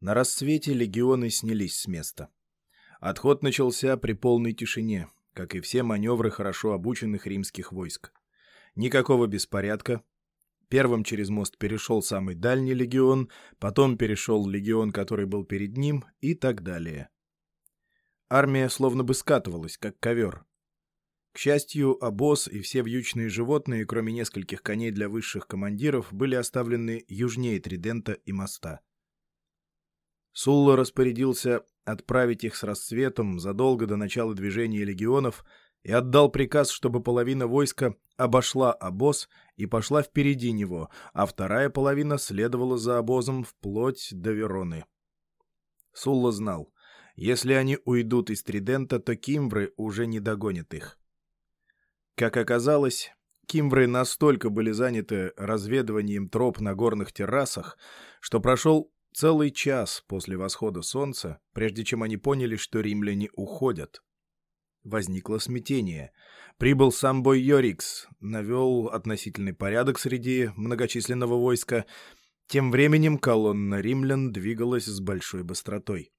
На рассвете легионы снялись с места. Отход начался при полной тишине, как и все маневры хорошо обученных римских войск. Никакого беспорядка. Первым через мост перешел самый дальний легион, потом перешел легион, который был перед ним, и так далее. Армия словно бы скатывалась, как ковер. К счастью, обоз и все вьючные животные, кроме нескольких коней для высших командиров, были оставлены южнее Тридента и моста. Сулла распорядился отправить их с рассветом задолго до начала движения легионов и отдал приказ, чтобы половина войска обошла обоз и пошла впереди него, а вторая половина следовала за обозом вплоть до Вероны. Сулла знал, если они уйдут из Тридента, то кимвры уже не догонят их. Как оказалось, кимвры настолько были заняты разведыванием троп на горных террасах, что прошел целый час после восхода солнца, прежде чем они поняли, что римляне уходят. Возникло смятение. Прибыл сам бой Йорикс, навел относительный порядок среди многочисленного войска. Тем временем колонна римлян двигалась с большой быстротой.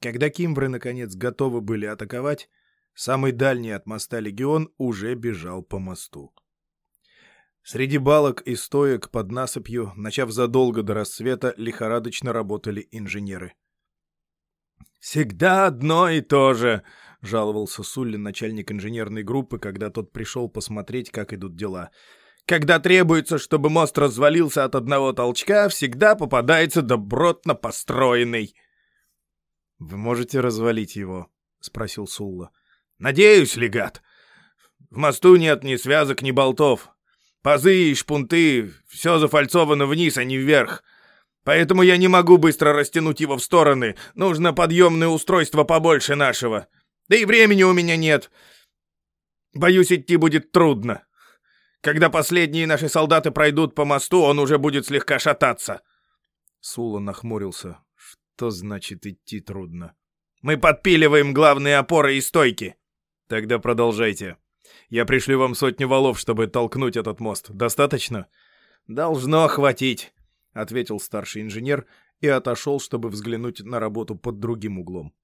Когда кимвры, наконец, готовы были атаковать, Самый дальний от моста легион уже бежал по мосту. Среди балок и стоек под насыпью, начав задолго до рассвета, лихорадочно работали инженеры. «Всегда одно и то же!» — жаловался Суллин, начальник инженерной группы, когда тот пришел посмотреть, как идут дела. «Когда требуется, чтобы мост развалился от одного толчка, всегда попадается добротно построенный!» «Вы можете развалить его?» — спросил Сулла. Надеюсь, легат. В мосту нет ни связок, ни болтов. Пазы и шпунты — все зафальцовано вниз, а не вверх. Поэтому я не могу быстро растянуть его в стороны. Нужно подъемное устройство побольше нашего. Да и времени у меня нет. Боюсь, идти будет трудно. Когда последние наши солдаты пройдут по мосту, он уже будет слегка шататься. Сула нахмурился. Что значит идти трудно? Мы подпиливаем главные опоры и стойки. Тогда продолжайте. Я пришлю вам сотню валов, чтобы толкнуть этот мост. Достаточно? Должно хватить, ответил старший инженер и отошел, чтобы взглянуть на работу под другим углом.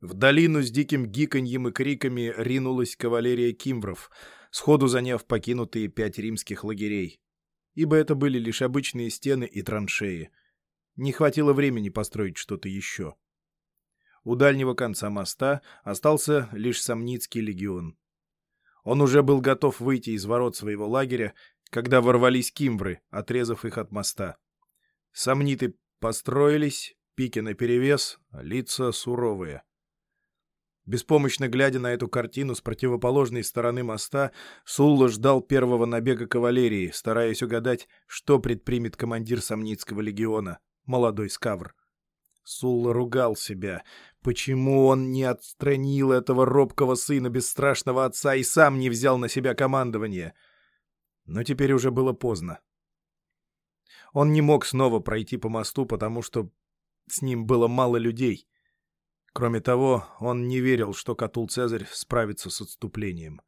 В долину с диким гиканьем и криками ринулась кавалерия кимвров, сходу заняв покинутые пять римских лагерей. Ибо это были лишь обычные стены и траншеи. Не хватило времени построить что-то еще. У дальнего конца моста остался лишь Самницкий легион. Он уже был готов выйти из ворот своего лагеря, когда ворвались кимвры, отрезав их от моста. Сомниты построились, пики наперевес, лица суровые. Беспомощно глядя на эту картину с противоположной стороны моста, Сулла ждал первого набега кавалерии, стараясь угадать, что предпримет командир Сомницкого легиона, молодой скавр. Сулла ругал себя. Почему он не отстранил этого робкого сына бесстрашного отца и сам не взял на себя командование? Но теперь уже было поздно. Он не мог снова пройти по мосту, потому что с ним было мало людей. Кроме того, он не верил, что Катул Цезарь справится с отступлением.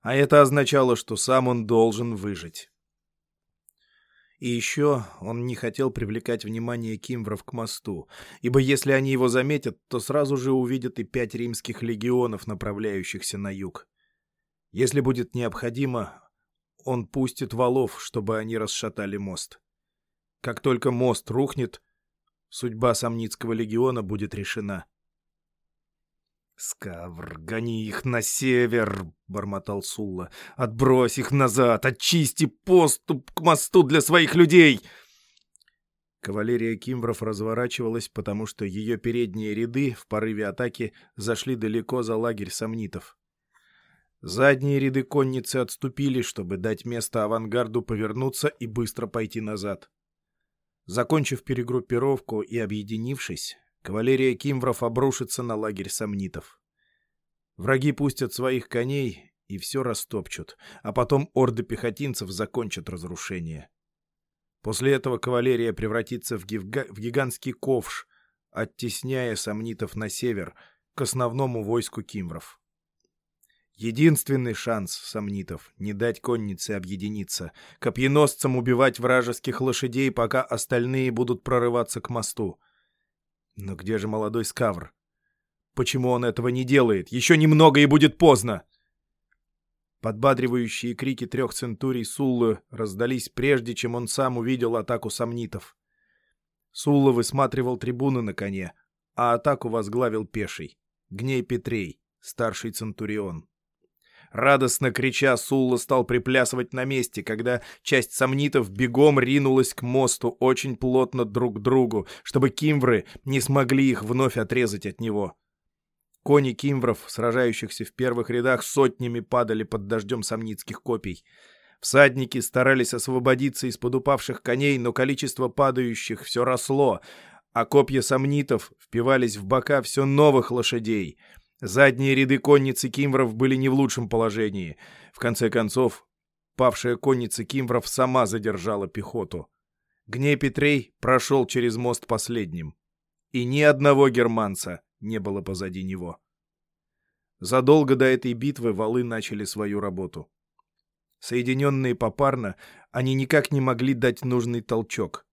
А это означало, что сам он должен выжить. И еще он не хотел привлекать внимание кимвров к мосту, ибо если они его заметят, то сразу же увидят и пять римских легионов, направляющихся на юг. Если будет необходимо, он пустит валов, чтобы они расшатали мост. Как только мост рухнет, судьба Самницкого легиона будет решена. «Скавр, гони их на север!» — бормотал Сулла. «Отбрось их назад! Очисти поступ к мосту для своих людей!» Кавалерия Кимвров разворачивалась, потому что ее передние ряды в порыве атаки зашли далеко за лагерь сомнитов. Задние ряды конницы отступили, чтобы дать место авангарду повернуться и быстро пойти назад. Закончив перегруппировку и объединившись, Кавалерия кимвров обрушится на лагерь сомнитов. Враги пустят своих коней и все растопчут, а потом орды пехотинцев закончат разрушение. После этого кавалерия превратится в, гига в гигантский ковш, оттесняя сомнитов на север, к основному войску кимвров. Единственный шанс сомнитов — не дать коннице объединиться, копьеносцам убивать вражеских лошадей, пока остальные будут прорываться к мосту. Но где же молодой скавр? Почему он этого не делает? Еще немного и будет поздно! Подбадривающие крики трех центурий Суллы раздались прежде, чем он сам увидел атаку сомнитов. Сулла высматривал трибуны на коне, а атаку возглавил пеший, Гней Петрей, старший центурион. Радостно крича, Сулла стал приплясывать на месте, когда часть сомнитов бегом ринулась к мосту очень плотно друг к другу, чтобы кимвры не смогли их вновь отрезать от него. Кони кимвров, сражающихся в первых рядах, сотнями падали под дождем сомницких копий. Всадники старались освободиться из-под упавших коней, но количество падающих все росло, а копья сомнитов впивались в бока все новых лошадей — Задние ряды конницы кимвров были не в лучшем положении. В конце концов, павшая конница кимвров сама задержала пехоту. Гней Петрей прошел через мост последним. И ни одного германца не было позади него. Задолго до этой битвы валы начали свою работу. Соединенные попарно, они никак не могли дать нужный толчок.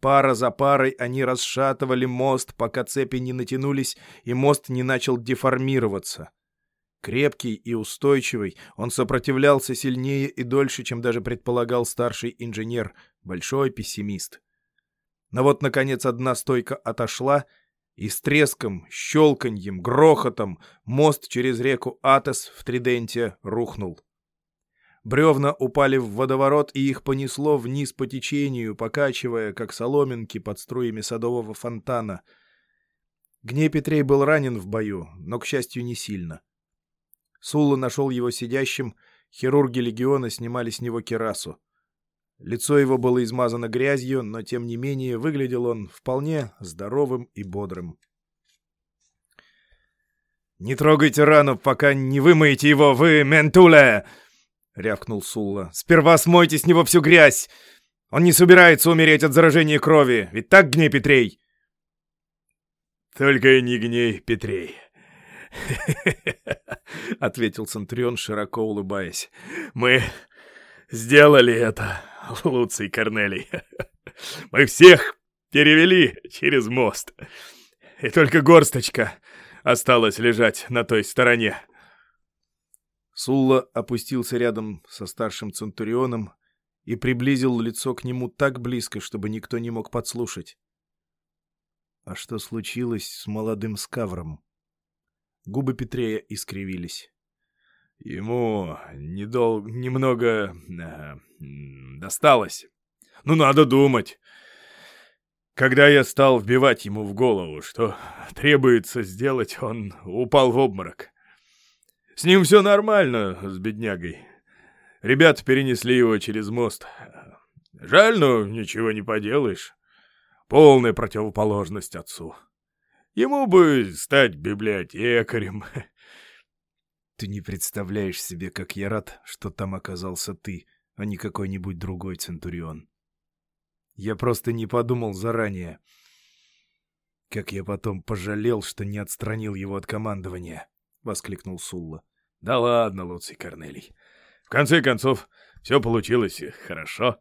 Пара за парой они расшатывали мост, пока цепи не натянулись и мост не начал деформироваться. Крепкий и устойчивый, он сопротивлялся сильнее и дольше, чем даже предполагал старший инженер, большой пессимист. Но вот, наконец, одна стойка отошла, и с треском, щелканьем, грохотом мост через реку Атос в Триденте рухнул. Бревна упали в водоворот, и их понесло вниз по течению, покачивая, как соломинки под струями садового фонтана. Гней Петрей был ранен в бою, но, к счастью, не сильно. Сулла нашел его сидящим, хирурги легиона снимали с него керасу. Лицо его было измазано грязью, но, тем не менее, выглядел он вполне здоровым и бодрым. «Не трогайте рану, пока не вымоете его, вы, ментуле!» — рявкнул Сулла. «Сперва смойте с него всю грязь! Он не собирается умереть от заражения крови, ведь так, Гней Петрей?» «Только не Гней Петрей», — ответил Центурион, широко улыбаясь. «Мы сделали это, Луций Корнелий. Мы всех перевели через мост. И только горсточка осталась лежать на той стороне. Сулла опустился рядом со старшим Центурионом и приблизил лицо к нему так близко, чтобы никто не мог подслушать. А что случилось с молодым Скавром? Губы Петрея искривились. Ему недол... немного э, досталось. Ну, надо думать. Когда я стал вбивать ему в голову, что требуется сделать, он упал в обморок. С ним все нормально, с беднягой. Ребята перенесли его через мост. Жаль, но ничего не поделаешь. Полная противоположность отцу. Ему бы стать библиотекарем. Ты не представляешь себе, как я рад, что там оказался ты, а не какой-нибудь другой Центурион. Я просто не подумал заранее. Как я потом пожалел, что не отстранил его от командования воскликнул Сулла. Да ладно, Луций Корнелий. В конце концов, все получилось хорошо.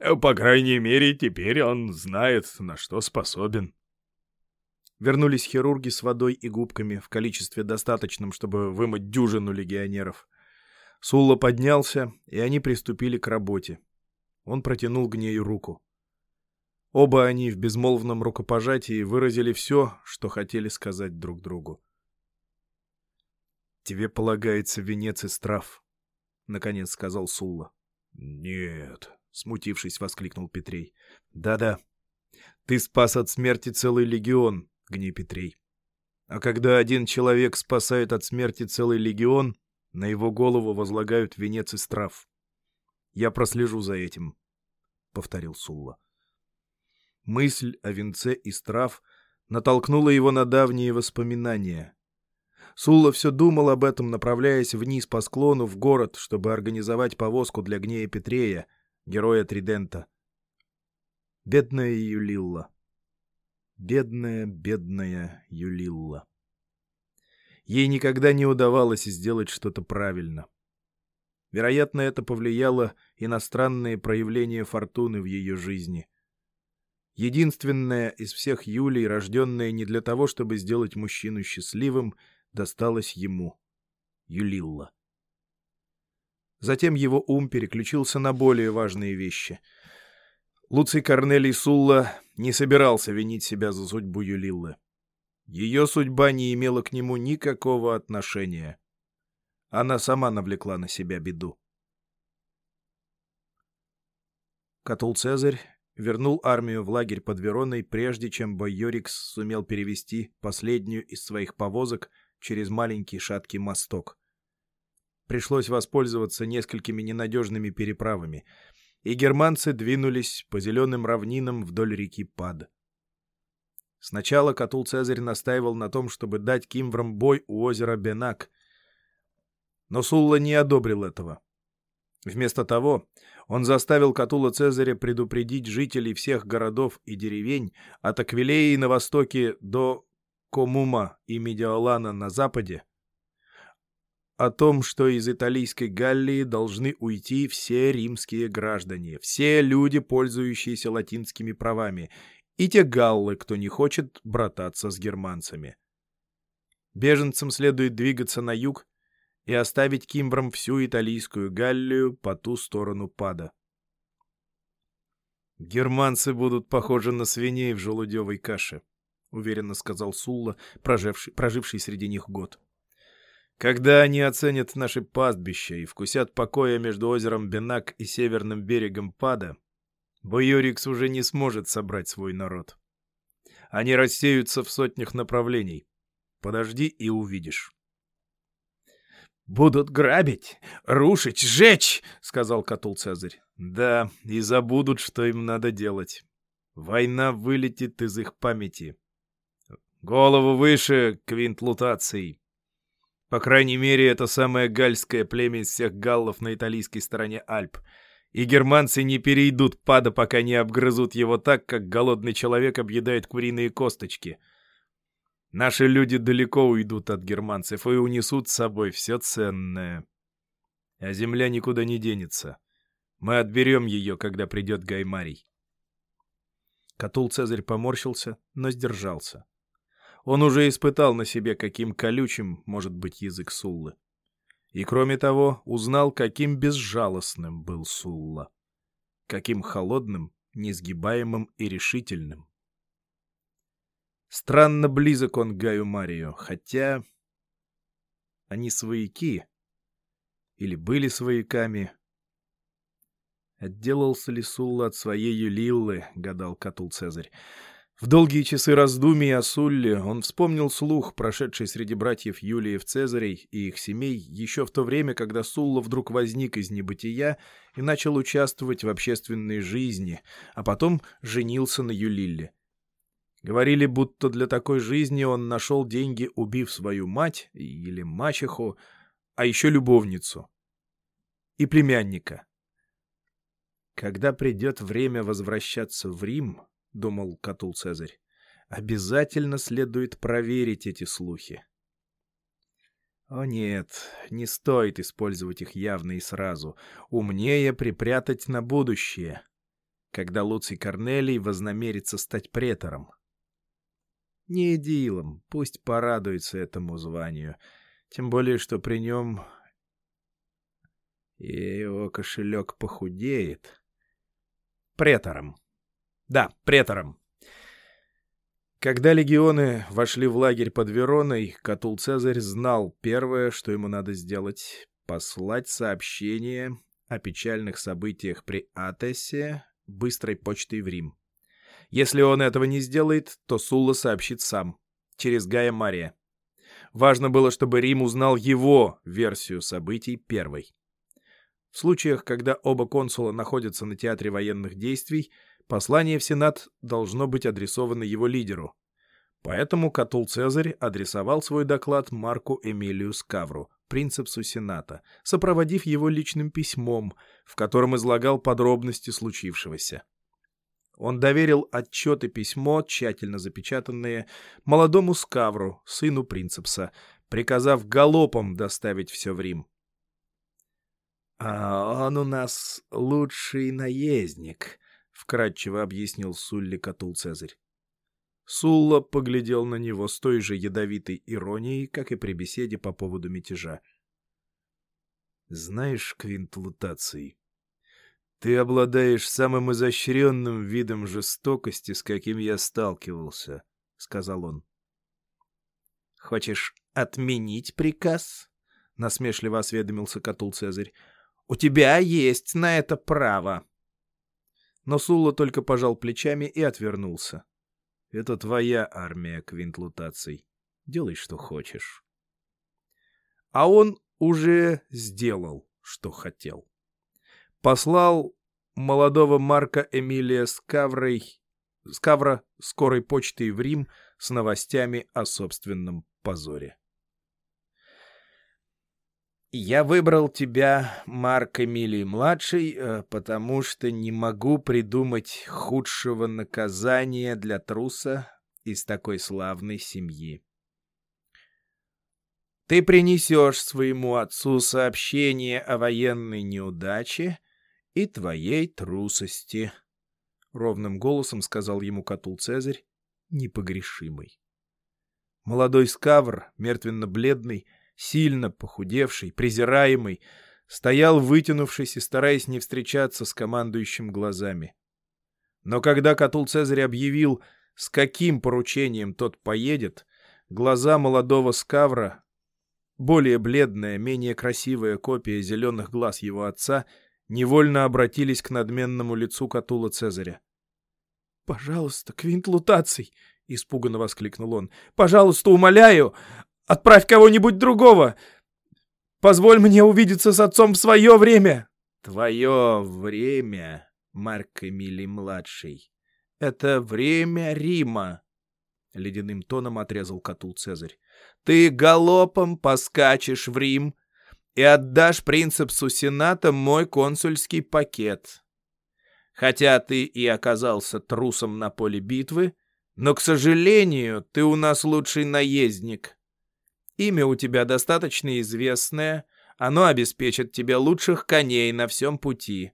По крайней мере, теперь он знает, на что способен. Вернулись хирурги с водой и губками в количестве достаточном, чтобы вымыть дюжину легионеров. Сулла поднялся, и они приступили к работе. Он протянул Гнею руку. Оба они в безмолвном рукопожатии выразили все, что хотели сказать друг другу. «Тебе полагается венец из трав», — наконец сказал Сулла. «Нет», — смутившись, воскликнул Петрей. «Да-да, ты спас от смерти целый легион, Гни Петрей. А когда один человек спасает от смерти целый легион, на его голову возлагают венец из трав. Я прослежу за этим», — повторил Сулла. Мысль о венце из трав натолкнула его на давние воспоминания — Сулла все думал об этом, направляясь вниз по склону в город, чтобы организовать повозку для Гнея Петрея, героя Тридента. Бедная Юлилла. Бедная, бедная Юлилла. Ей никогда не удавалось сделать что-то правильно. Вероятно, это повлияло и на странные проявления фортуны в ее жизни. Единственная из всех Юлий, рожденная не для того, чтобы сделать мужчину счастливым, досталась ему — Юлилла. Затем его ум переключился на более важные вещи. Луций Корнелий Сулла не собирался винить себя за судьбу Юлиллы. Ее судьба не имела к нему никакого отношения. Она сама навлекла на себя беду. Катул Цезарь вернул армию в лагерь под Вероной, прежде чем Бойорикс сумел перевести последнюю из своих повозок через маленький шаткий мосток. Пришлось воспользоваться несколькими ненадежными переправами, и германцы двинулись по зеленым равнинам вдоль реки Пад. Сначала Катул Цезарь настаивал на том, чтобы дать кимврам бой у озера Бенак. Но Сулла не одобрил этого. Вместо того, он заставил Катула Цезаря предупредить жителей всех городов и деревень от Аквилеи на востоке до Комума и Медиолана на западе, о том, что из Италийской Галлии должны уйти все римские граждане, все люди, пользующиеся латинскими правами, и те галлы, кто не хочет брататься с германцами. Беженцам следует двигаться на юг и оставить кимбрам всю италийскую Галлию по ту сторону пада. «Германцы будут похожи на свиней в желудевой каше», — уверенно сказал Сулла, проживший, проживший среди них год. «Когда они оценят наши пастбища и вкусят покоя между озером Бенак и северным берегом пада, Бойорикс уже не сможет собрать свой народ. Они рассеются в сотнях направлений. Подожди и увидишь. «Будут грабить, рушить, сжечь!» — сказал Катул Цезарь. «Да, и забудут, что им надо делать. Война вылетит из их памяти. Голову выше, Квинт Лутаций. По крайней мере, это самое гальское племя из всех галлов на италийской стороне Альп — и германцы не перейдут пада, пока не обгрызут его так, как голодный человек объедает куриные косточки. Наши люди далеко уйдут от германцев и унесут с собой все ценное. А земля никуда не денется. Мы отберем ее, когда придет Гаймарий. Катул Цезарь поморщился, но сдержался. Он уже испытал на себе, каким колючим может быть язык Суллы. И, кроме того, узнал, каким безжалостным был Сулла. Каким холодным, несгибаемым и решительным. Странно близок он к Гаю Марию, хотя... Они свояки. Или были свояками. Отделался ли Сулла от своей Юлиллы, гадал Катул Цезарь. В долгие часы раздумий о Сулле он вспомнил слух, прошедший среди братьев Юлиев Цезарей и их семей еще в то время, когда Сулла вдруг возник из небытия и начал участвовать в общественной жизни, а потом женился на Юлилле. Говорили, будто для такой жизни он нашел деньги, убив свою мать или мачеху, а еще любовницу и племянника. Когда придет время возвращаться в Рим, — думал Катул Цезарь. «Обязательно следует проверить эти слухи». О нет, не стоит использовать их явно и сразу. Умнее припрятать на будущее, когда Луций Корнелий вознамерится стать претором. Не идилом, пусть порадуется этому званию, тем более, что при нем и его кошелек похудеет. Претором. Да, претором. Когда легионы вошли в лагерь под Вероной, Катул Цезарь знал первое, что ему надо сделать — послать сообщение о печальных событиях при Атесе быстрой почтой в Рим. Если он этого не сделает, то Сулла сообщит сам, через Гая Мария. Важно было, чтобы Рим узнал его версию событий первой. В случаях, когда оба консула находятся на театре военных действий, Послание в Сенат должно быть адресовано его лидеру. Поэтому Катул Цезарь адресовал свой доклад Марку Эмилию Скавру, принцепсу Сената, сопроводив его личным письмом, в котором излагал подробности случившегося. Он доверил отчет и письмо, тщательно запечатанные, молодому Скавру, сыну принцепса, приказав галопом доставить все в Рим. «А он у нас лучший наездник», — вкратчиво объяснил Сулли Катул Цезарь. Сулла поглядел на него с той же ядовитой иронией, как и при беседе по поводу мятежа. «Знаешь, Квинт Лутаций, ты обладаешь самым изощренным видом жестокости, с каким я сталкивался», — сказал он. «Хочешь отменить приказ?» — насмешливо осведомился Катул Цезарь. «У тебя есть на это право». Но Сулла только пожал плечами и отвернулся. Это твоя армия, Квинт Лутаций. Делай, что хочешь. А он уже сделал, что хотел. Послал молодого Марка Эмилия Скаврой, Скавра скорой почтой в Рим с новостями о собственном позоре. «Я выбрал тебя, Марк Эмилий-младший, э, потому что не могу придумать худшего наказания для труса из такой славной семьи. Ты принесешь своему отцу сообщение о военной неудаче и твоей трусости», — ровным голосом сказал ему Катул Цезарь, непогрешимый. Молодой скавр, мертвенно-бледный, — сильно похудевший, презираемый, стоял вытянувшись и стараясь не встречаться с командующим глазами. Но когда Катул Цезарь объявил, с каким поручением тот поедет, глаза молодого скавра, более бледная, менее красивая копия зеленых глаз его отца, невольно обратились к надменному лицу Катула Цезаря. «Пожалуйста, Квинт Лутаций!» — испуганно воскликнул он. «Пожалуйста, умоляю! Отправь кого-нибудь другого! Позволь мне увидеться с отцом в свое время!» «Твое время, Марк Эмилий-младший, это время Рима!» — ледяным тоном отрезал Катул Цезарь. «Ты галопом поскачешь в Рим и отдашь принцепсу Сената мой консульский пакет. Хотя ты и оказался трусом на поле битвы, но, к сожалению, ты у нас лучший наездник, Имя у тебя достаточно известное, оно обеспечит тебе лучших коней на всем пути.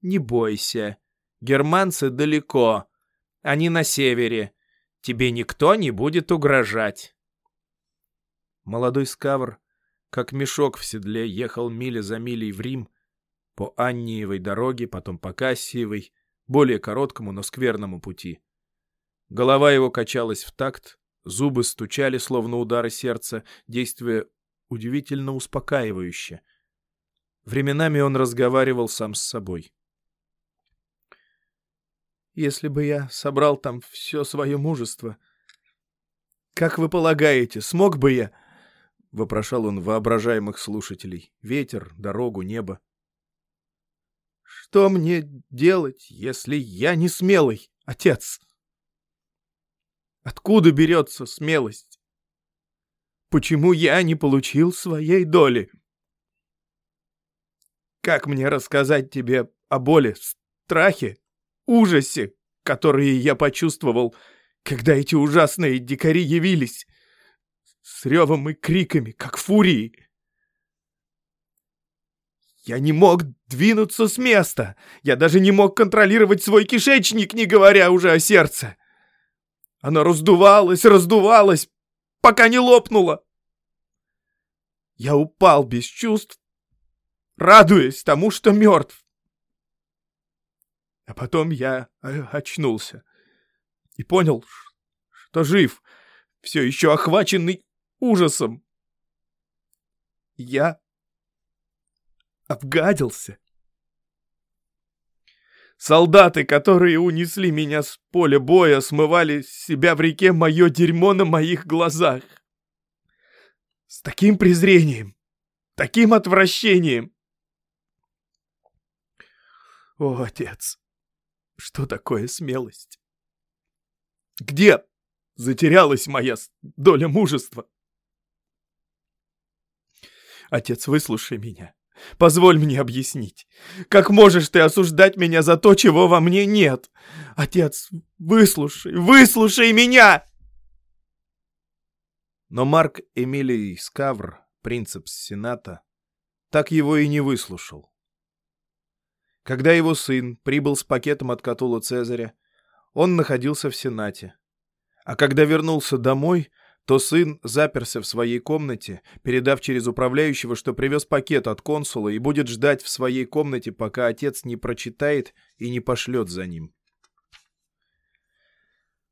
Не бойся, германцы далеко, они на севере, тебе никто не будет угрожать. Молодой скавр, как мешок в седле, ехал мили за милей в Рим, по Анниевой дороге, потом по Кассиевой, более короткому, но скверному пути. Голова его качалась в такт, Зубы стучали, словно удары сердца, действуя удивительно успокаивающе. Временами он разговаривал сам с собой. «Если бы я собрал там все свое мужество, как вы полагаете, смог бы я?» — вопрошал он воображаемых слушателей. Ветер, дорогу, небо. «Что мне делать, если я не смелый, отец?» Откуда берется смелость? Почему я не получил своей доли? Как мне рассказать тебе о боли, страхе, ужасе, которые я почувствовал, когда эти ужасные дикари явились, с ревом и криками, как фурии? Я не мог двинуться с места, я даже не мог контролировать свой кишечник, не говоря уже о сердце. Она раздувалась, раздувалась, пока не лопнула. Я упал без чувств, радуясь тому, что мертв. А потом я очнулся и понял, что жив, все еще охваченный ужасом. Я обгадился. Солдаты, которые унесли меня с поля боя, смывали с себя в реке мое дерьмо на моих глазах. С таким презрением, таким отвращением. О, отец, что такое смелость? Где затерялась моя доля мужества? Отец, выслушай меня. Позволь мне объяснить. Как можешь ты осуждать меня за то, чего во мне нет? Отец, выслушай, выслушай меня!» Но Марк Эмилий Скавр, принцепс Сената, так его и не выслушал. Когда его сын прибыл с пакетом от Катула Цезаря, он находился в Сенате. А когда вернулся домой, то сын заперся в своей комнате, передав через управляющего, что привез пакет от консула и будет ждать в своей комнате, пока отец не прочитает и не пошлет за ним.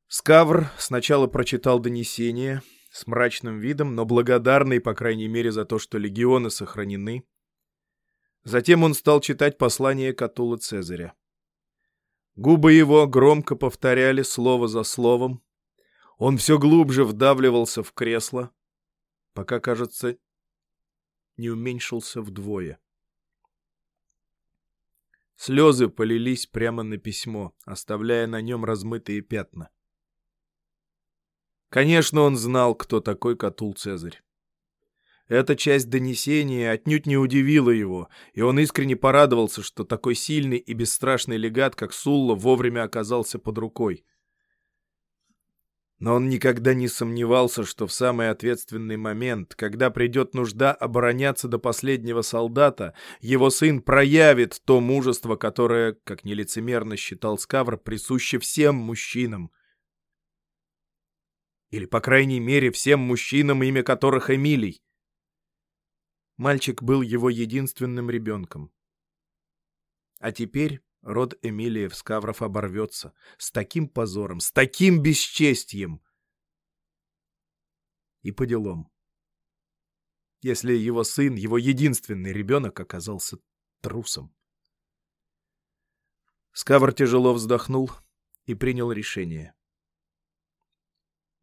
Скавр сначала прочитал донесение с мрачным видом, но благодарный, по крайней мере, за то, что легионы сохранены. Затем он стал читать послание Катула Цезаря. Губы его громко повторяли слово за словом, он все глубже вдавливался в кресло, пока, кажется, не уменьшился вдвое. Слезы полились прямо на письмо, оставляя на нем размытые пятна. Конечно, он знал, кто такой Катул Цезарь. Эта часть донесения отнюдь не удивила его, и он искренне порадовался, что такой сильный и бесстрашный легат, как Сулла, вовремя оказался под рукой. Но он никогда не сомневался, что в самый ответственный момент, когда придет нужда обороняться до последнего солдата, его сын проявит то мужество, которое, как нелицемерно считал Скавр, присуще всем мужчинам. Или, по крайней мере, всем мужчинам, имя которых Эмилий. Мальчик был его единственным ребенком. А теперь Род Эмилиев Скавров оборвется. С таким позором, с таким бесчестьем. И по делам. Если его сын, его единственный ребенок, оказался трусом. Скавр тяжело вздохнул и принял решение.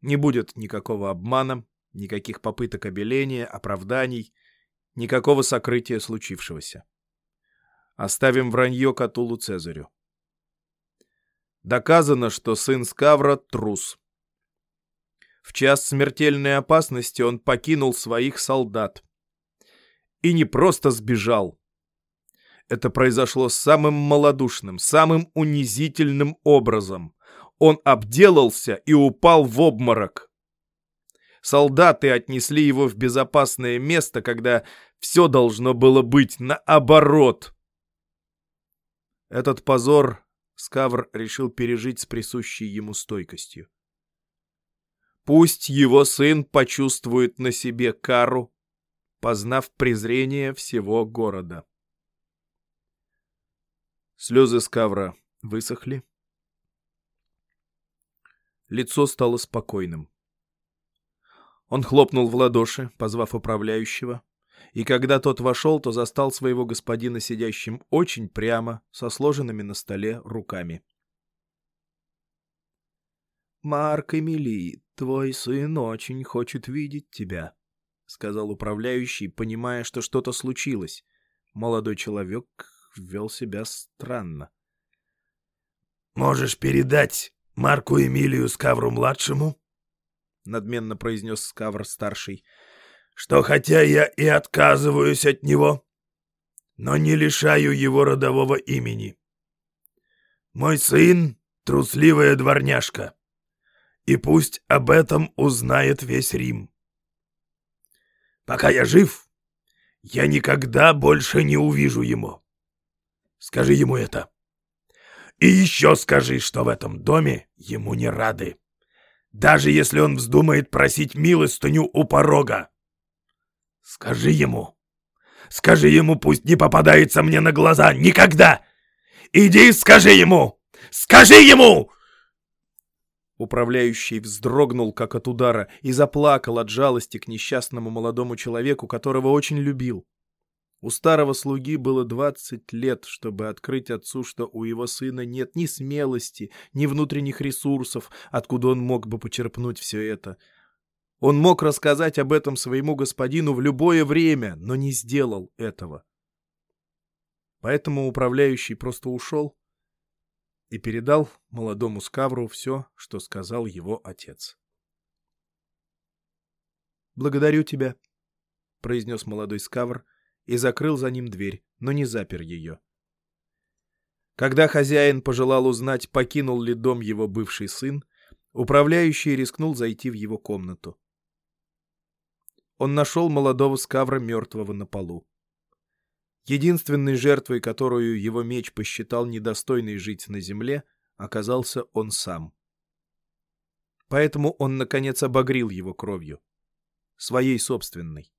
Не будет никакого обмана, никаких попыток обеления, оправданий, никакого сокрытия случившегося. Оставим вранье Катулу Цезарю. Доказано, что сын Скавра — трус. В час смертельной опасности он покинул своих солдат. И не просто сбежал. Это произошло самым малодушным, самым унизительным образом. Он обделался и упал в обморок. Солдаты отнесли его в безопасное место, когда все должно было быть наоборот. Этот позор Скавр решил пережить с присущей ему стойкостью. Пусть его сын почувствует на себе кару, познав презрение всего города. Слезы Скавра высохли. Лицо стало спокойным. Он хлопнул в ладоши, позвав управляющего, и когда тот вошел, то застал своего господина сидящим очень прямо, со сложенными на столе руками. «Марк Эмили, твой сын очень хочет видеть тебя», — сказал управляющий, понимая, что что-то случилось. Молодой человек вел себя странно. «Можешь передать Марку Эмилию Скавру-младшему?» — надменно произнес Скавр-старший — что хотя я и отказываюсь от него, но не лишаю его родового имени. Мой сын — трусливая дворняжка, и пусть об этом узнает весь Рим. Пока я жив, я никогда больше не увижу ему. Скажи ему это. И еще скажи, что в этом доме ему не рады. Даже если он вздумает просить милостыню у порога. Скажи ему. Скажи ему, пусть не попадается мне на глаза. Никогда! Иди скажи ему! Скажи ему!» Управляющий вздрогнул, как от удара, и заплакал от жалости к несчастному молодому человеку, которого очень любил. У старого слуги было двадцать лет, чтобы открыть отцу, что у его сына нет ни смелости, ни внутренних ресурсов, откуда он мог бы почерпнуть все это — он мог рассказать об этом своему господину в любое время, но не сделал этого. Поэтому управляющий просто ушел и передал молодому Скавру все, что сказал его отец. «Благодарю тебя», — произнес молодой Скавр и закрыл за ним дверь, но не запер ее. Когда хозяин пожелал узнать, покинул ли дом его бывший сын, управляющий рискнул зайти в его комнату. Он нашел молодого скавра мертвого на полу. Единственной жертвой, которую его меч посчитал недостойной жить на земле, оказался он сам. Поэтому он, наконец, обогрил его кровью. Своей собственной.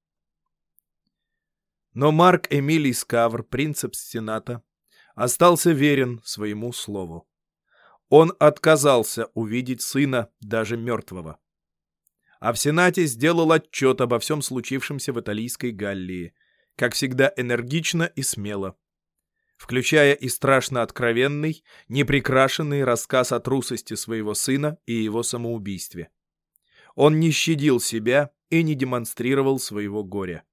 Но Марк Эмилий Скавр, принцепс Сената, остался верен своему слову. Он отказался увидеть сына, даже мертвого. А в Сенате сделал отчет обо всем случившемся в Италийской Галлии, как всегда энергично и смело, включая и страшно откровенный, неприкрашенный рассказ о трусости своего сына и его самоубийстве. Он не щадил себя и не демонстрировал своего горя.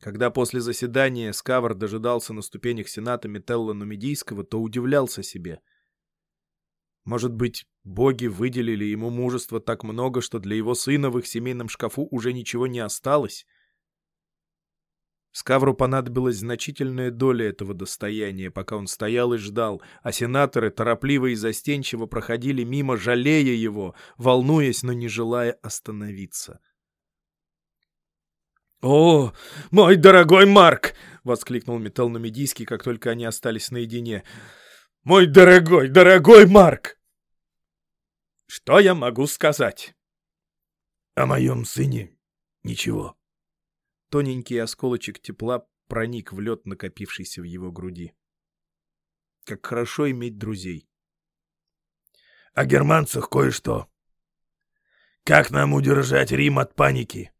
Когда после заседания Скавр дожидался на ступенях Сената Метелла Нумидийского, то удивлялся себе. Может быть, боги выделили ему мужество так много, что для его сына в их семейном шкафу уже ничего не осталось? Скавру понадобилась значительная доля этого достояния, пока он стоял и ждал, а сенаторы торопливо и застенчиво проходили мимо, жалея его, волнуясь, но не желая остановиться. — «О, мой дорогой Марк!» — воскликнул Металл Нумидийский, как только они остались наедине. «Мой дорогой, дорогой Марк!» «Что я могу сказать?» «О моем сыне ничего». Тоненький осколочек тепла проник в лед, накопившийся в его груди. Как хорошо иметь друзей. «О германцах кое-что. Как нам удержать Рим от паники?»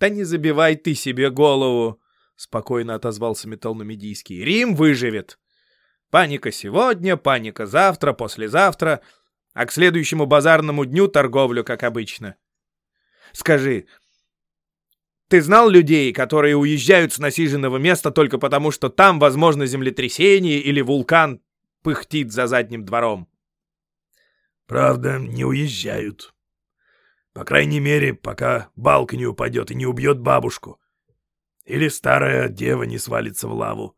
«Да не забивай ты себе голову!» — спокойно отозвался Металлнумидийский. «Рим выживет! Паника сегодня, паника завтра, послезавтра, а к следующему базарному дню торговлю, как обычно. Скажи, ты знал людей, которые уезжают с насиженного места только потому, что там, возможно, землетрясение или вулкан пыхтит за задним двором?» «Правда, не уезжают», по крайней мере, пока балка не упадет и не убьет бабушку. Или старая дева не свалится в лаву, —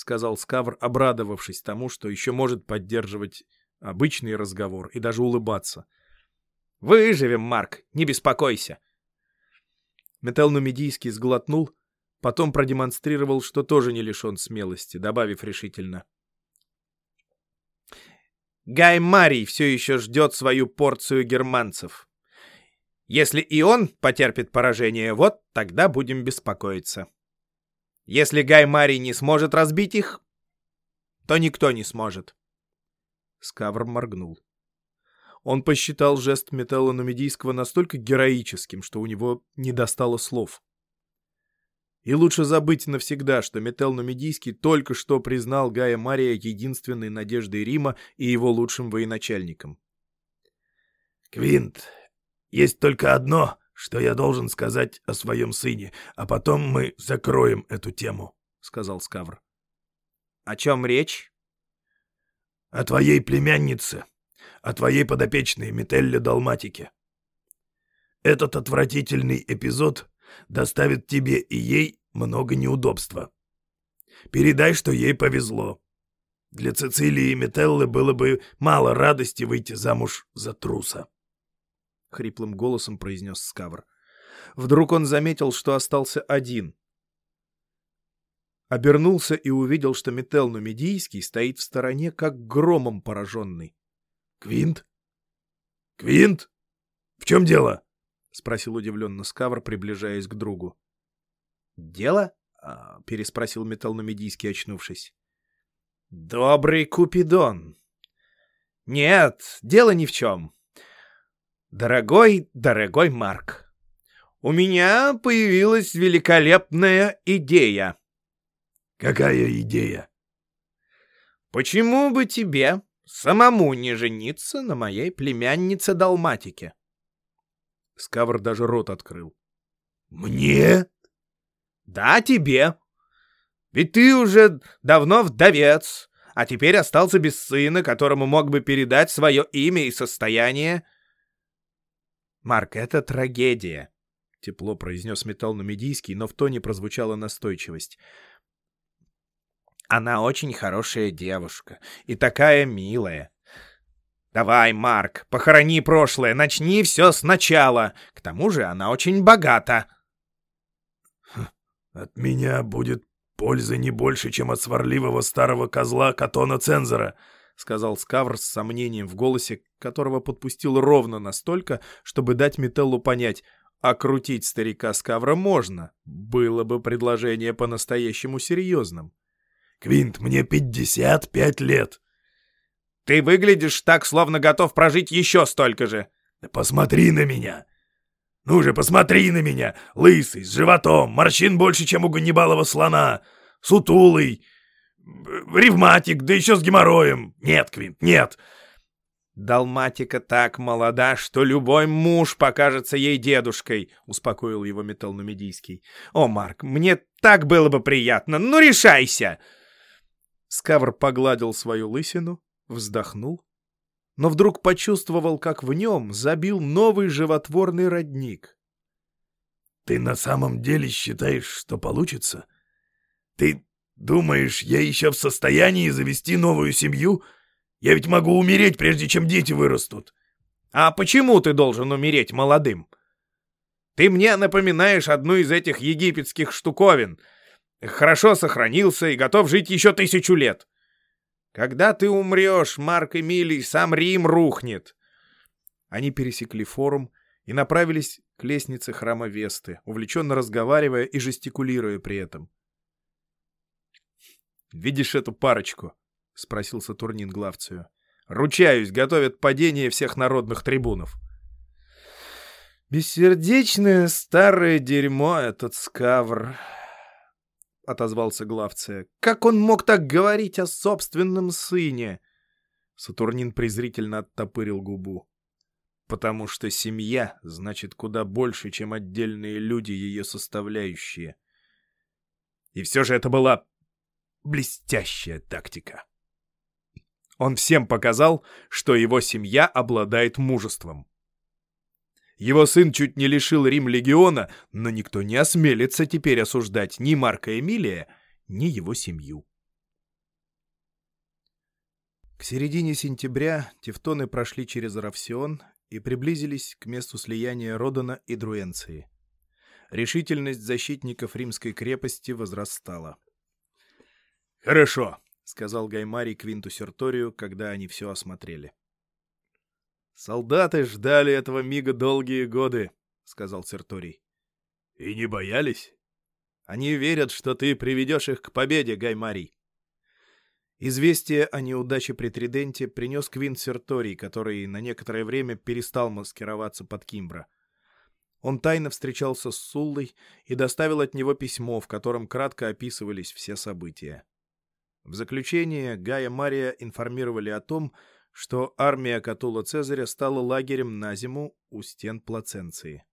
сказал Скавр, обрадовавшись тому, что еще может поддерживать обычный разговор и даже улыбаться. — Выживем, Марк, не беспокойся. Металл-Нумидийский сглотнул, потом продемонстрировал, что тоже не лишен смелости, добавив решительно. — Гай Марий все еще ждет свою порцию германцев. — если и он потерпит поражение, вот тогда будем беспокоиться. Если Гай Мари не сможет разбить их, то никто не сможет. Скавр моргнул. Он посчитал жест металла настолько героическим, что у него не достало слов. И лучше забыть навсегда, что Метел Нумидийский только что признал Гая Мария единственной надеждой Рима и его лучшим военачальником. «Квинт, есть только одно, что я должен сказать о своем сыне, а потом мы закроем эту тему», — сказал Скавр. «О чем речь?» «О твоей племяннице, о твоей подопечной Метелле Далматике. Этот отвратительный эпизод доставит тебе и ей много неудобства. Передай, что ей повезло. Для Цицилии и Метеллы было бы мало радости выйти замуж за труса». — хриплым голосом произнес Скавр. Вдруг он заметил, что остался один. Обернулся и увидел, что Метел Нумидийский стоит в стороне, как громом пораженный. — Квинт? Квинт? В чем дело? — спросил удивленно Скавр, приближаясь к другу. — Дело? — переспросил Метел Нумидийский, очнувшись. — Добрый Купидон. — Нет, дело ни в чем. Дорогой, дорогой Марк, у меня появилась великолепная идея. Какая идея? Почему бы тебе самому не жениться на моей племяннице Далматике? Скавр даже рот открыл. Мне? Да, тебе. Ведь ты уже давно вдовец, а теперь остался без сына, которому мог бы передать свое имя и состояние, «Марк, это трагедия», — тепло произнес металл нумидийский, но в тоне прозвучала настойчивость. «Она очень хорошая девушка и такая милая. Давай, Марк, похорони прошлое, начни все сначала. К тому же она очень богата. От меня будет пользы не больше, чем от сварливого старого козла Катона Цензора, сказал Скавр с сомнением в голосе, которого подпустил ровно настолько, чтобы дать Метеллу понять, а крутить старика Скавра можно. Было бы предложение по-настоящему серьезным. «Квинт, мне пятьдесят пять лет!» Ты выглядишь так, словно готов прожить еще столько же. Посмотри на меня. Ну же, посмотри на меня. Лысый, с животом, морщин больше, чем у Ганнибалова слона. Сутулый, ревматик, да еще с геморроем. Нет, Квинт, нет. «Далматика так молода, что любой муж покажется ей дедушкой», — успокоил его металл нумидийский. «О, Марк, мне так было бы приятно! Ну, решайся!» Скавр погладил свою лысину, вздохнул, но вдруг почувствовал, как в нем забил новый животворный родник. «Ты на самом деле считаешь, что получится? Ты думаешь, я еще в состоянии завести новую семью? Я ведь могу умереть, прежде чем дети вырастут». «А почему ты должен умереть молодым?» «Ты мне напоминаешь одну из этих египетских штуковин. Хорошо сохранился и готов жить еще тысячу лет». Когда ты умрешь, Марк Эмилий, сам Рим рухнет. Они пересекли форум и направились к лестнице храма Весты, увлеченно разговаривая и жестикулируя при этом. «Видишь эту парочку?» — спросил Сатурнин Главцию. «Ручаюсь, готовят падение всех народных трибунов». «Бессердечное старое дерьмо этот скавр», — отозвался Главция. «Как он мог так говорить о собственном сыне?» Сатурнин презрительно оттопырил губу. «Потому что семья значит куда больше, чем отдельные люди, ее составляющие. И все же это была блестящая тактика. Он всем показал, что его семья обладает мужеством. Его сын чуть не лишил Рим легиона, но никто не осмелится теперь осуждать ни Марка Эмилия, ни его семью. К середине сентября тевтоны прошли через Равсион и приблизились к месту слияния Родана и Друэнции. Решительность защитников римской крепости возрастала. «Хорошо», — сказал Гаймарий Квинту Серторию, когда они все осмотрели. «Солдаты ждали этого мига долгие годы», — сказал Серторий. «И не боялись?» «Они верят, что ты приведешь их к победе, Гаймарий». Известие о неудаче при Триденте принес Квинт Серторий, который на некоторое время перестал маскироваться под Кимбра. Он тайно встречался с Суллой и доставил от него письмо, в котором кратко описывались все события. В заключение Гая Мария информировали о том, что армия Катула Цезаря стала лагерем на зиму у стен Плаценции.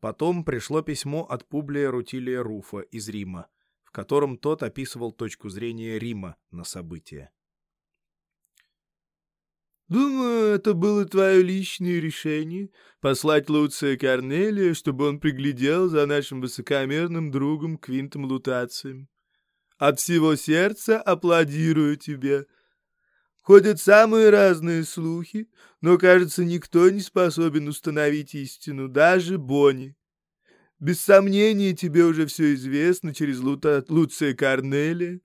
Потом пришло письмо от Публия Рутилия Руфа из Рима, в котором тот описывал точку зрения Рима на события. «Думаю, это было твое личное решение — послать Луция Корнелия, чтобы он приглядел за нашим высокомерным другом Квинтом Лутацием. От всего сердца аплодирую тебе», Ходят самые разные слухи, но, кажется, никто не способен установить истину, даже Бонни. Без сомнения, тебе уже все известно через Лута, Луция Корнелия.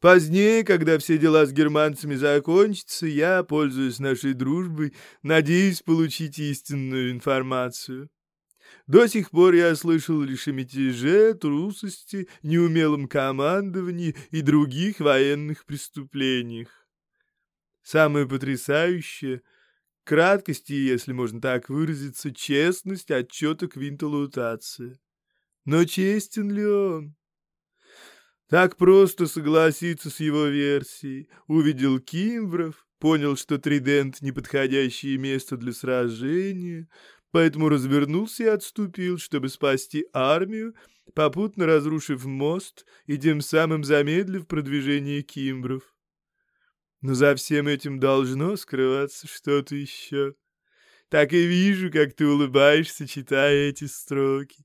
Позднее, когда все дела с германцами закончатся, я, пользуясь нашей дружбой, надеюсь получить истинную информацию. До сих пор я слышал лишь о мятеже, трусости, неумелом командовании и других военных преступлениях. Самое потрясающее — краткости, если можно так выразиться, честность отчета Квинта Лутация. Но честен ли он? Так просто согласиться с его версией. Увидел Кимвров, понял, что Тридент — неподходящее место для сражения, поэтому развернулся и отступил, чтобы спасти армию, попутно разрушив мост и тем самым замедлив продвижение Кимвров. Но за всем этим должно скрываться что-то еще. Так и вижу, как ты улыбаешься, читая эти строки.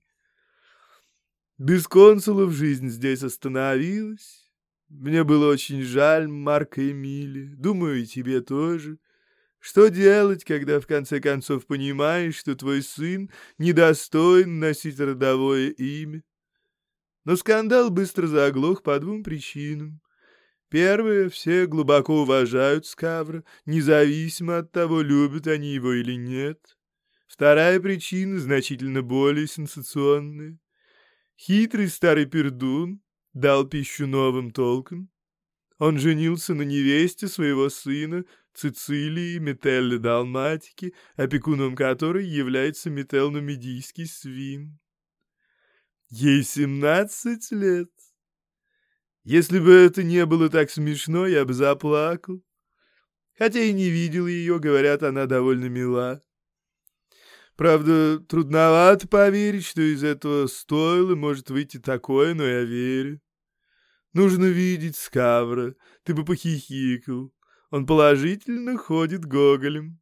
Без консулов жизнь здесь остановилась. Мне было очень жаль Марка Эмили. Думаю, и тебе тоже. Что делать, когда в конце концов понимаешь, что твой сын недостоин носить родовое имя? Но скандал быстро заглох по двум причинам. Первое, все глубоко уважают Скавра, независимо от того, любят они его или нет. Вторая причина значительно более сенсационная. Хитрый старый пердун дал пищу новым толкам. Он женился на невесте своего сына, Цицилии Метелле Далматики, опекуном которой является метелно-медийский свин. Ей семнадцать лет. Если бы это не было так смешно, я бы заплакал. Хотя и не видел ее, говорят, она довольно мила. Правда, трудновато поверить, что из этого стойла может выйти такое, но я верю. Нужно видеть Скавра, ты бы похихикал. Он положительно ходит гоголем.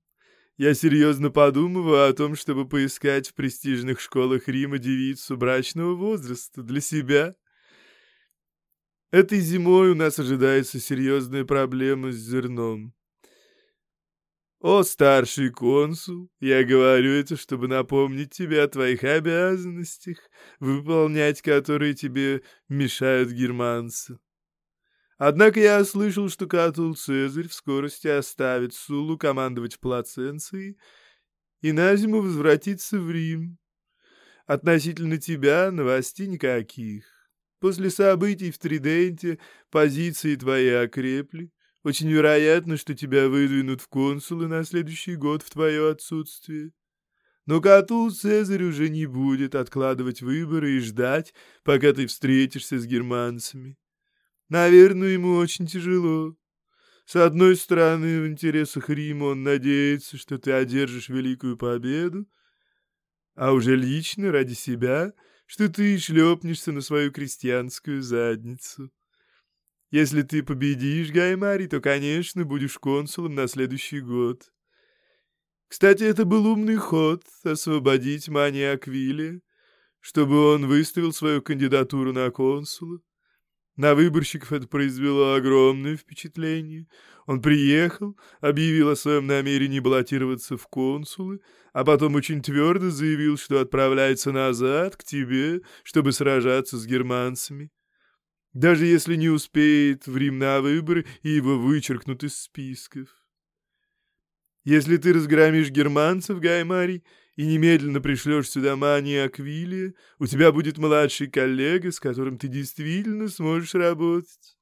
Я серьезно подумываю о том, чтобы поискать в престижных школах Рима девицу брачного возраста для себя. Этой зимой у нас ожидается серьезная проблема с зерном. О, старший консул, я говорю это, чтобы напомнить тебе о твоих обязанностях, выполнять которые тебе мешают германцы. Однако я слышал, что Катул Цезарь в скорости оставит Сулу командовать Плаценцией и на зиму возвратится в Рим. Относительно тебя новостей никаких. После событий в Триденте позиции твои окрепли. Очень вероятно, что тебя выдвинут в консулы на следующий год в твое отсутствие. Но Катул Цезарь уже не будет откладывать выборы и ждать, пока ты встретишься с германцами. Наверное, ему очень тяжело. С одной стороны, в интересах Рима он надеется, что ты одержишь великую победу, а уже лично ради себя, что ты шлепнешься на свою крестьянскую задницу. Если ты победишь, Гаймари, то, конечно, будешь консулом на следующий год. Кстати, это был умный ход — освободить Мания Аквилия, чтобы он выставил свою кандидатуру на консула. На выборщиков это произвело огромное впечатление. Он приехал, объявил о своем намерении баллотироваться в консулы, а потом очень твердо заявил, что отправляется назад, к тебе, чтобы сражаться с германцами. Даже если не успеет в Рим на выборы, и его вычеркнут из списков. Если ты разгромишь германцев, Гаймарий, и немедленно пришлешь сюда Мани Аквилия, у тебя будет младший коллега, с которым ты действительно сможешь работать.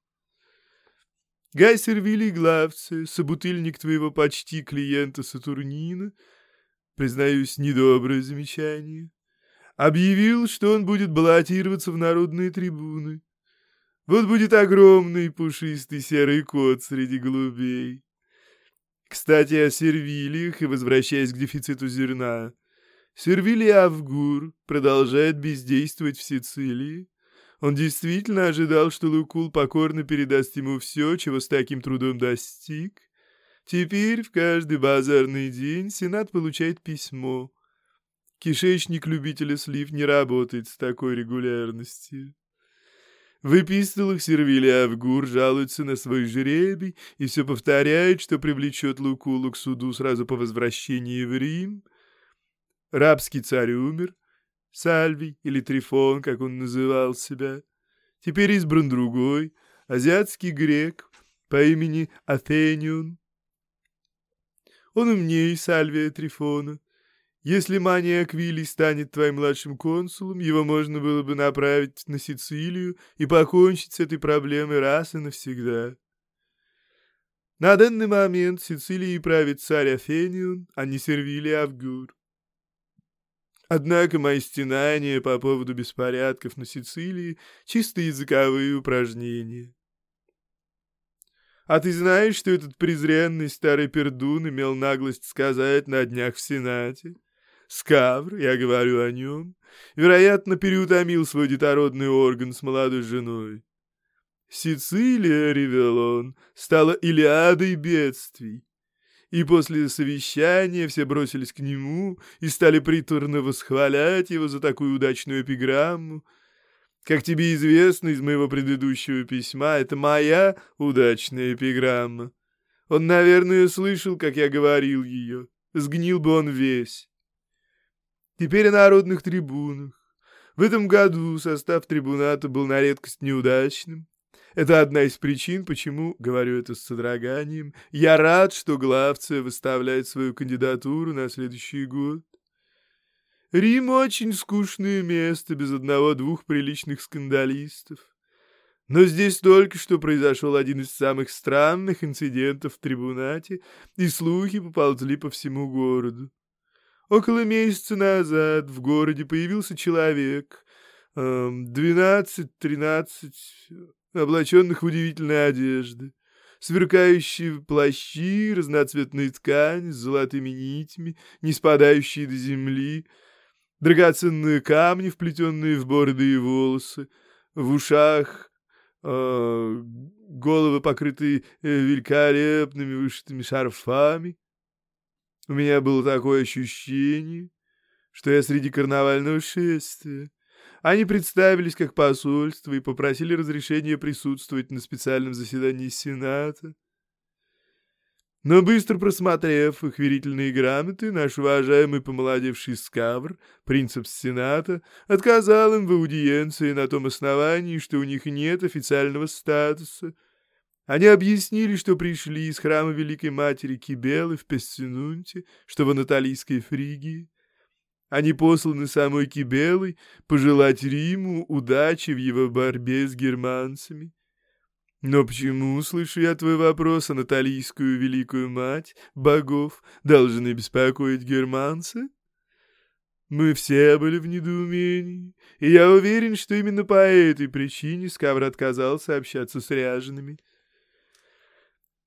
Гай Сервилий Главцы, собутыльник твоего почти клиента Сатурнина, признаюсь, недоброе замечание, объявил, что он будет баллотироваться в народные трибуны. Вот будет огромный пушистый серый кот среди голубей. Кстати, о сервилиях и возвращаясь к дефициту зерна — Сервилий Авгур продолжает бездействовать в Сицилии. Он действительно ожидал, что Лукул покорно передаст ему все, чего с таким трудом достиг. Теперь в каждый базарный день Сенат получает письмо. Кишечник любителя слив не работает с такой регулярностью. В эпистолах Сервилий Авгур жалуется на свой жребий и все повторяет, что привлечет Лукулу к суду сразу по возвращении в Рим — Рабский царь умер, Сальвий или Трифон, как он называл себя. Теперь избран другой, азиатский грек по имени Афенион. Он умнее Сальвия Трифона. Если Мания Аквилий станет твоим младшим консулом, его можно было бы направить на Сицилию и покончить с этой проблемой раз и навсегда. На данный момент Сицилией правит царь Афенион, а не Сервилий Авгур. Однако мои стенания по поводу беспорядков на Сицилии — чисто языковые упражнения. А ты знаешь, что этот презренный старый пердун имел наглость сказать на днях в Сенате? Скавр, я говорю о нем, вероятно, переутомил свой детородный орган с молодой женой. Сицилия, ревел он, стала Илиадой бедствий. И после совещания все бросились к нему и стали приторно восхвалять его за такую удачную эпиграмму. Как тебе известно из моего предыдущего письма, это моя удачная эпиграмма. Он, наверное, слышал, как я говорил ее. Сгнил бы он весь. Теперь о народных трибунах. В этом году состав трибуната был на редкость неудачным. Это одна из причин, почему, говорю это с содроганием, я рад, что Главция выставляет свою кандидатуру на следующий год. Рим очень скучное место, без одного-двух приличных скандалистов. Но здесь только что произошел один из самых странных инцидентов в трибунате, и слухи поползли по всему городу. Около месяца назад в городе появился человек, двенадцать-тринадцать, облаченных в удивительные одежды, сверкающие плащи, разноцветные ткани с золотыми нитями, не спадающие до земли, драгоценные камни, вплетенные в бороды и волосы, в ушах э, головы, покрытые э, великолепными вышитыми шарфами. У меня было такое ощущение, что я среди карнавального шествия. Они представились как посольство и попросили разрешения присутствовать на специальном заседании Сената. Но быстро просмотрев их верительные грамоты, наш уважаемый помолодевший скавр, принцип Сената, отказал им в аудиенции на том основании, что у них нет официального статуса. Они объяснили, что пришли из храма Великой Матери Кибелы в Пессинунте, что в Анатолийской Фригии. Они посланы самой Кибелой пожелать Риму удачи в его борьбе с германцами. Но почему, слышу я твой вопрос, анатолийскую великую мать богов должны беспокоить германцы? Мы все были в недоумении, и я уверен, что именно по этой причине Скавр отказался общаться с ряжеными.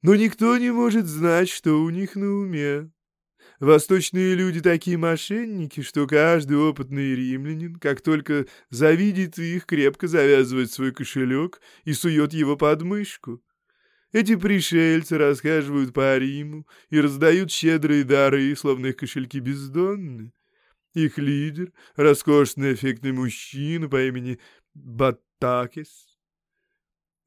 Но никто не может знать, что у них на уме. Восточные люди такие мошенники, что каждый опытный римлянин, как только завидит их, крепко завязывает свой кошелек и сует его под мышку. Эти пришельцы расхаживают по Риму и раздают щедрые дары, словно их кошельки бездонны. Их лидер — роскошный эффектный мужчина по имени Баттакис,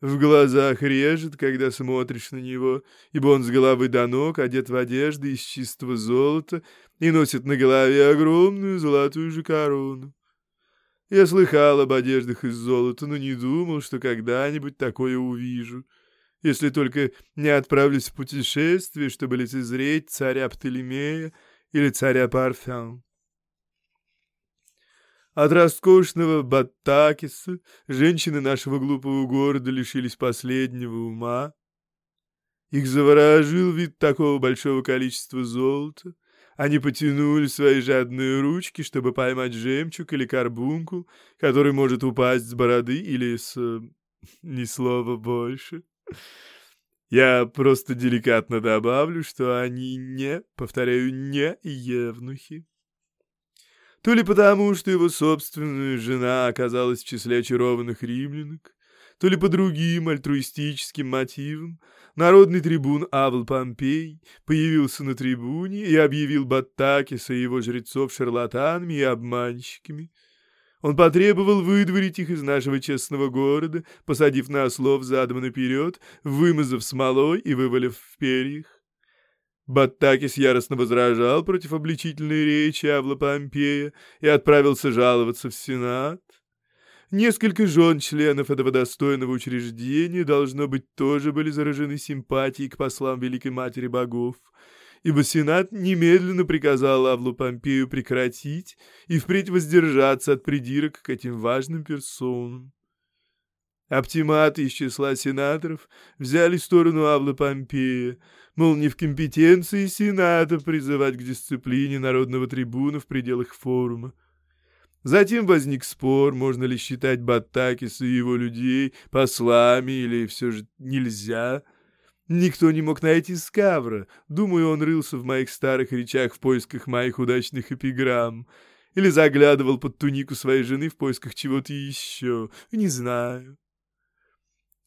в глазах режет, когда смотришь на него, ибо он с головы до ног одет в одежды из чистого золота и носит на голове огромную золотую же корону. Я слыхал об одеждах из золота, но не думал, что когда-нибудь такое увижу, если только не отправлюсь в путешествие, чтобы лицезреть царя Птолемея или царя Парфян. От роскошного Баттакиса женщины нашего глупого города лишились последнего ума. Их заворожил вид такого большого количества золота. Они потянули свои жадные ручки, чтобы поймать жемчуг или карбунку, который может упасть с бороды или с... ни слова больше. Я просто деликатно добавлю, что они не, повторяю, не евнухи то ли потому, что его собственная жена оказалась в числе очарованных римлянок, то ли по другим альтруистическим мотивам, народный трибун Авл Помпей появился на трибуне и объявил Баттакиса и его жрецов шарлатанами и обманщиками. Он потребовал выдворить их из нашего честного города, посадив на ослов задом наперед, вымазав смолой и вывалив в перьях. Баттакис яростно возражал против обличительной речи Авла Помпея и отправился жаловаться в Сенат. Несколько жен членов этого достойного учреждения, должно быть, тоже были заражены симпатией к послам Великой Матери Богов, ибо Сенат немедленно приказал Авлу Помпею прекратить и впредь воздержаться от придирок к этим важным персонам. Оптиматы из числа сенаторов взяли сторону Авла Помпея, мол, не в компетенции Сената призывать к дисциплине народного трибуна в пределах форума. Затем возник спор, можно ли считать Баттакиса и его людей послами или все же нельзя. Никто не мог найти Скавра. Думаю, он рылся в моих старых речах в поисках моих удачных эпиграмм. Или заглядывал под тунику своей жены в поисках чего-то еще. Не знаю.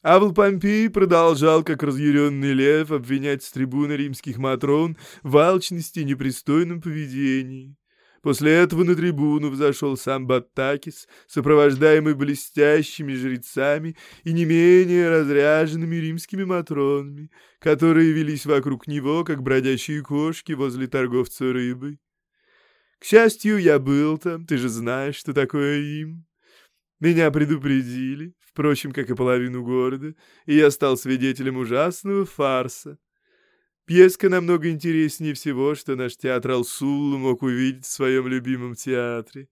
Авл Помпей продолжал, как разъяренный лев, обвинять с трибуны римских матрон в алчности и непристойном поведении. После этого на трибуну взошел сам Баттакис, сопровождаемый блестящими жрецами и не менее разряженными римскими матронами, которые велись вокруг него, как бродячие кошки возле торговца рыбой. К счастью, я был там, ты же знаешь, что такое им. Меня предупредили, впрочем, как и половину города, и я стал свидетелем ужасного фарса. Пьеска намного интереснее всего, что наш театрал Суллу мог увидеть в своем любимом театре.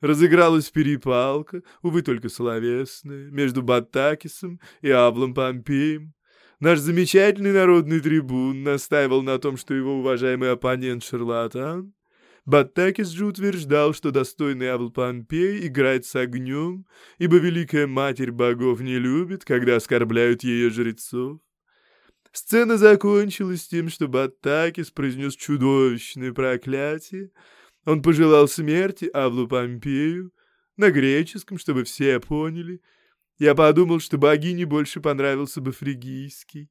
Разыгралась перепалка, увы, только словесная, между Баттакисом и Аблом Помпеем. Наш замечательный народный трибун настаивал на том, что его уважаемый оппонент шарлатан. Баттакис же утверждал, что достойный Авл Помпей играет с огнем, ибо Великая Матерь Богов не любит, когда оскорбляют ее жрецов. Сцена закончилась тем, что Баттакис произнес чудовищное проклятие. Он пожелал смерти Авлу Помпею на греческом, чтобы все поняли. Я подумал, что богине больше понравился бы фригийский.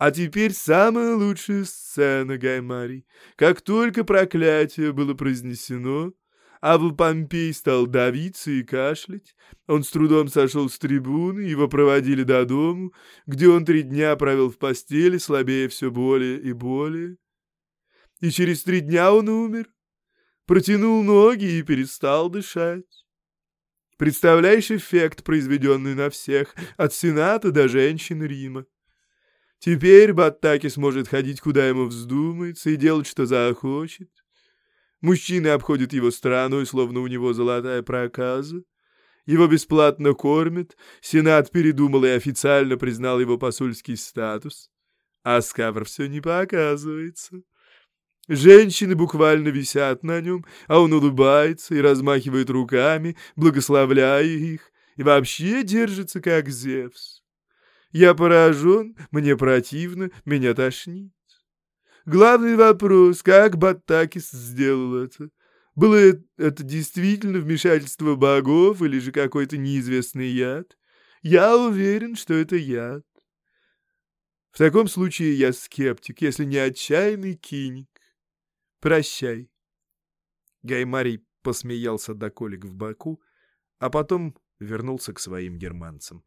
А теперь самая лучшая сцена, Гаймарий. Как только проклятие было произнесено, Авл Помпей стал давиться и кашлять. Он с трудом сошел с трибуны, его проводили до дому, где он три дня провел в постели, слабее все более и более. И через три дня он умер, протянул ноги и перестал дышать. Представляешь эффект, произведенный на всех, от сената до женщин Рима. Теперь Баттаки сможет ходить, куда ему вздумается, и делать, что захочет. Мужчины обходят его страну, и словно у него золотая проказа. Его бесплатно кормят, Сенат передумал и официально признал его посольский статус. А Скавр все не показывается. Женщины буквально висят на нем, а он улыбается и размахивает руками, благословляя их, и вообще держится как Зевс. Я поражен, мне противно, меня тошнит. Главный вопрос, как Баттакис сделал это? Было это действительно вмешательство богов или же какой-то неизвестный яд? Я уверен, что это яд. В таком случае я скептик, если не отчаянный киник. Прощай. Гаймарий посмеялся до колик в боку, а потом вернулся к своим германцам.